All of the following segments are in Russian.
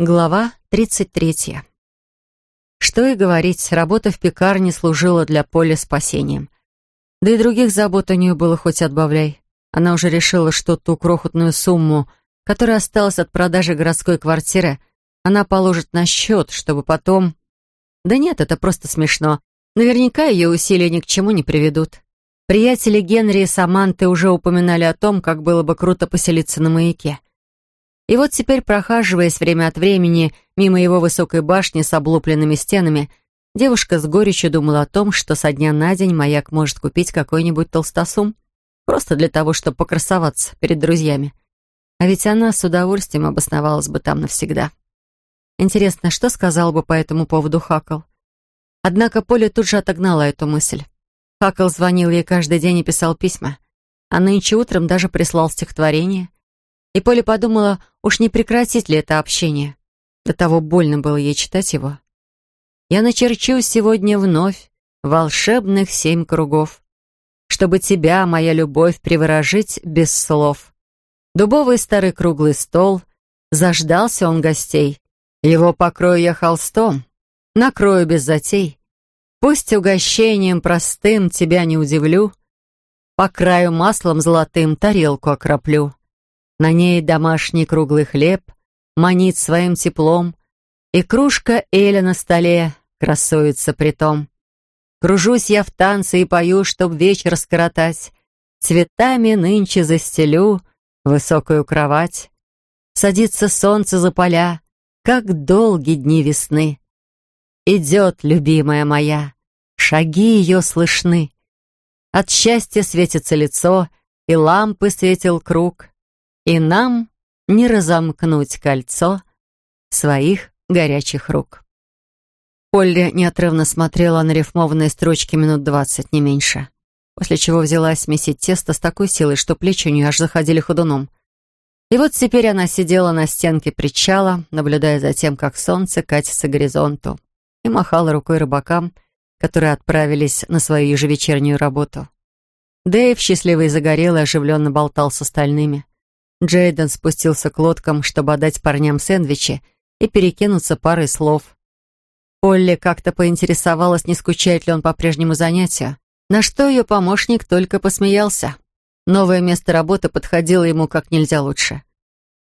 Глава 33. Что и говорить, работа в пекарне служила для Поля спасением. Да и других забот у нее было хоть отбавляй. Она уже решила, что ту крохотную сумму, которая осталась от продажи городской квартиры, она положит на счет, чтобы потом... Да нет, это просто смешно. Наверняка ее усилия ни к чему не приведут. Приятели Генри и Саманты уже упоминали о том, как было бы круто поселиться на маяке. И вот теперь, прохаживаясь время от времени мимо его высокой башни с облупленными стенами, девушка с горечью думала о том, что со дня на день маяк может купить какой-нибудь толстосум, просто для того, чтобы покрасоваться перед друзьями. А ведь она с удовольствием обосновалась бы там навсегда. Интересно, что сказал бы по этому поводу Хакл? Однако Поля тут же отогнала эту мысль. Хакл звонил ей каждый день и писал письма. А нынче утром даже прислал стихотворение. И Поля подумала, уж не прекратить ли это общение. До того больно было ей читать его. «Я начерчу сегодня вновь волшебных семь кругов, чтобы тебя, моя любовь, приворожить без слов. Дубовый старый круглый стол, заждался он гостей. Его покрою я холстом, накрою без затей. Пусть угощением простым тебя не удивлю, по краю маслом золотым тарелку окроплю. На ней домашний круглый хлеб манит своим теплом, и кружка Эля на столе красуется притом. Кружусь я в танце и пою, чтоб вечер скоротать, цветами нынче застелю высокую кровать. Садится солнце за поля, как долгие дни весны. Идет, любимая моя, шаги ее слышны. От счастья светится лицо, и лампы светил круг и нам не разомкнуть кольцо своих горячих рук. Полли неотрывно смотрела на рифмованные строчки минут двадцать, не меньше, после чего взялась месить тесто с такой силой, что плечи у нее аж заходили ходуном. И вот теперь она сидела на стенке причала, наблюдая за тем, как солнце катится к горизонту, и махала рукой рыбакам, которые отправились на свою ежевечернюю работу. Дэйв, счастливый и загорелый, оживленно болтал с остальными. Джейден спустился к лодкам, чтобы отдать парням сэндвичи и перекинуться парой слов. Полли как-то поинтересовалась, не скучает ли он по прежнему занятию, на что ее помощник только посмеялся. Новое место работы подходило ему как нельзя лучше.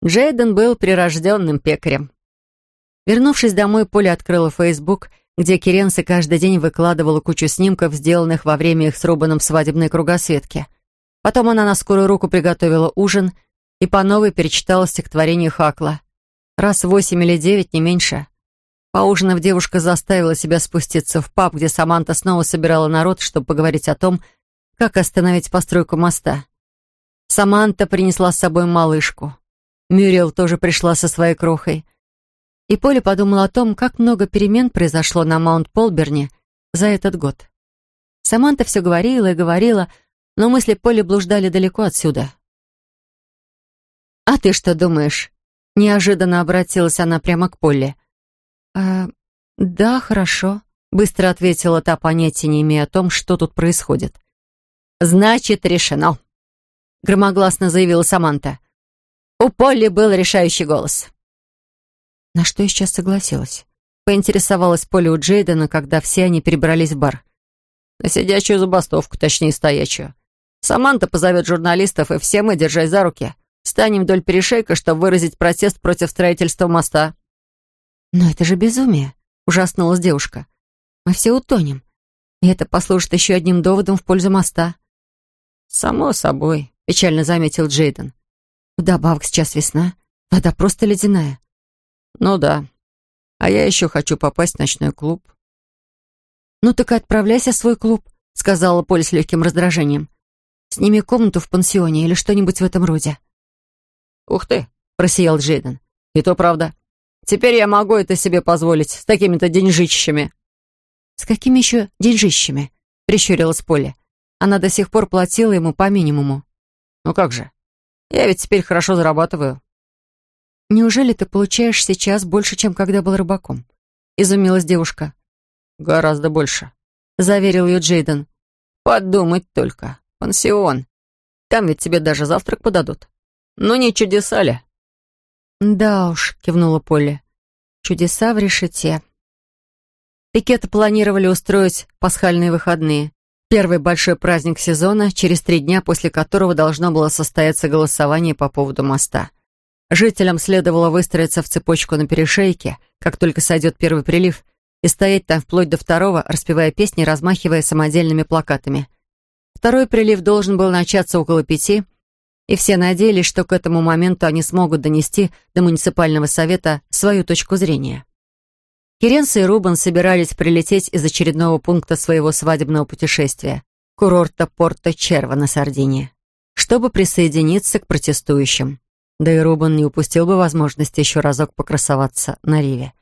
Джейден был прирожденным пекарем. Вернувшись домой, Поля открыла Фейсбук, где Керенса каждый день выкладывала кучу снимков, сделанных во время их с Рубаном свадебной кругосветки. Потом она на скорую руку приготовила ужин — и по новой перечитала стихотворение Хакла. Раз восемь или девять, не меньше. Поужинав, девушка заставила себя спуститься в паб, где Саманта снова собирала народ, чтобы поговорить о том, как остановить постройку моста. Саманта принесла с собой малышку. Мюрриел тоже пришла со своей крохой. И Поля подумала о том, как много перемен произошло на Маунт-Полберне за этот год. Саманта все говорила и говорила, но мысли Поли блуждали далеко отсюда, «А ты что думаешь?» Неожиданно обратилась она прямо к Полли. «А, да, хорошо», — быстро ответила та, понятия не имея о том, что тут происходит. «Значит, решено», — громогласно заявила Саманта. У Полли был решающий голос. На что я сейчас согласилась? Поинтересовалась Полли у Джейдена, когда все они перебрались в бар. На сидячую забастовку, точнее, стоячую. Саманта позовет журналистов, и все мы, держась за руки, Станем вдоль перешейка, чтобы выразить протест против строительства моста». «Но это же безумие», — ужаснулась девушка. «Мы все утонем. И это послужит еще одним доводом в пользу моста». «Само собой», — печально заметил Джейден. «Вдобавок сейчас весна. Вода просто ледяная». «Ну да. А я еще хочу попасть в ночной клуб». «Ну так и отправляйся в свой клуб», — сказала Поль с легким раздражением. «Сними комнату в пансионе или что-нибудь в этом роде». «Ух ты!» — просиял Джейден. «И то правда. Теперь я могу это себе позволить с такими-то деньжищами». «С какими еще деньжищами?» — прищурилась Полли. Она до сих пор платила ему по минимуму. «Ну как же? Я ведь теперь хорошо зарабатываю». «Неужели ты получаешь сейчас больше, чем когда был рыбаком?» — изумилась девушка. «Гораздо больше», — заверил ее Джейден. «Подумать только. Пансион. Там ведь тебе даже завтрак подадут. Ну не чудеса ли?» «Да уж», — кивнула Полли. Чудеса в решете. Пикеты планировали устроить пасхальные выходные. Первый большой праздник сезона, через три дня после которого должно было состояться голосование по поводу моста. Жителям следовало выстроиться в цепочку на перешейке, как только сойдет первый прилив, и стоять там вплоть до второго, распевая песни, размахивая самодельными плакатами. Второй прилив должен был начаться около пяти, и все надеялись, что к этому моменту они смогут донести до муниципального совета свою точку зрения. Керенса и Рубан собирались прилететь из очередного пункта своего свадебного путешествия, курорта Порто-Черво на Сардинии, чтобы присоединиться к протестующим. Да и Рубан не упустил бы возможности еще разок покрасоваться на Риве.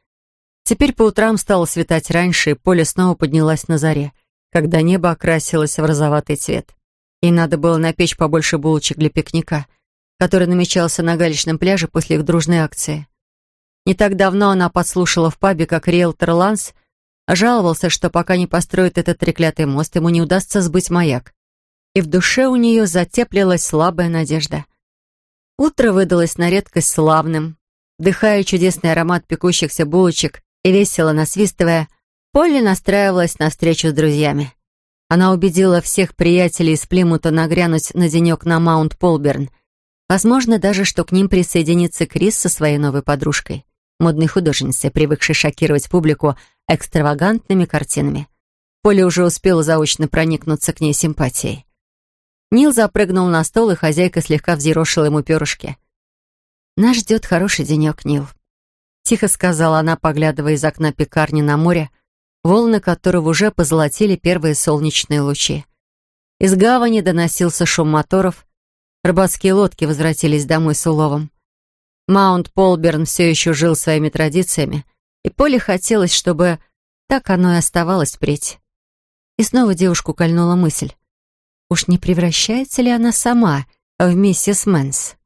Теперь по утрам стало светать раньше, и поле снова поднялось на заре, когда небо окрасилось в розоватый цвет. Ей надо было напечь побольше булочек для пикника, который намечался на галечном пляже после их дружной акции. Не так давно она подслушала в пабе, как риэлтор Ланс жаловался, что пока не построит этот треклятый мост, ему не удастся сбыть маяк. И в душе у нее затеплилась слабая надежда. Утро выдалось на редкость славным. Вдыхая чудесный аромат пекущихся булочек и весело насвистывая, Полли настраивалась на встречу с друзьями. Она убедила всех приятелей из Плимута нагрянуть на денек на Маунт Полберн. Возможно даже, что к ним присоединится Крис со своей новой подружкой, модной художницей, привыкшей шокировать публику экстравагантными картинами. Поля уже успела заочно проникнуться к ней симпатией. Нил запрыгнул на стол, и хозяйка слегка взъерошила ему перышки. «Нас ждет хороший денек, Нил», — тихо сказала она, поглядывая из окна пекарни на море, волны которого уже позолотили первые солнечные лучи. Из гавани доносился шум моторов, рыбацкие лодки возвратились домой с уловом. Маунт Полберн все еще жил своими традициями, и Поле хотелось, чтобы так оно и оставалось впредь. И снова девушку кольнула мысль. Уж не превращается ли она сама в миссис Мэнс?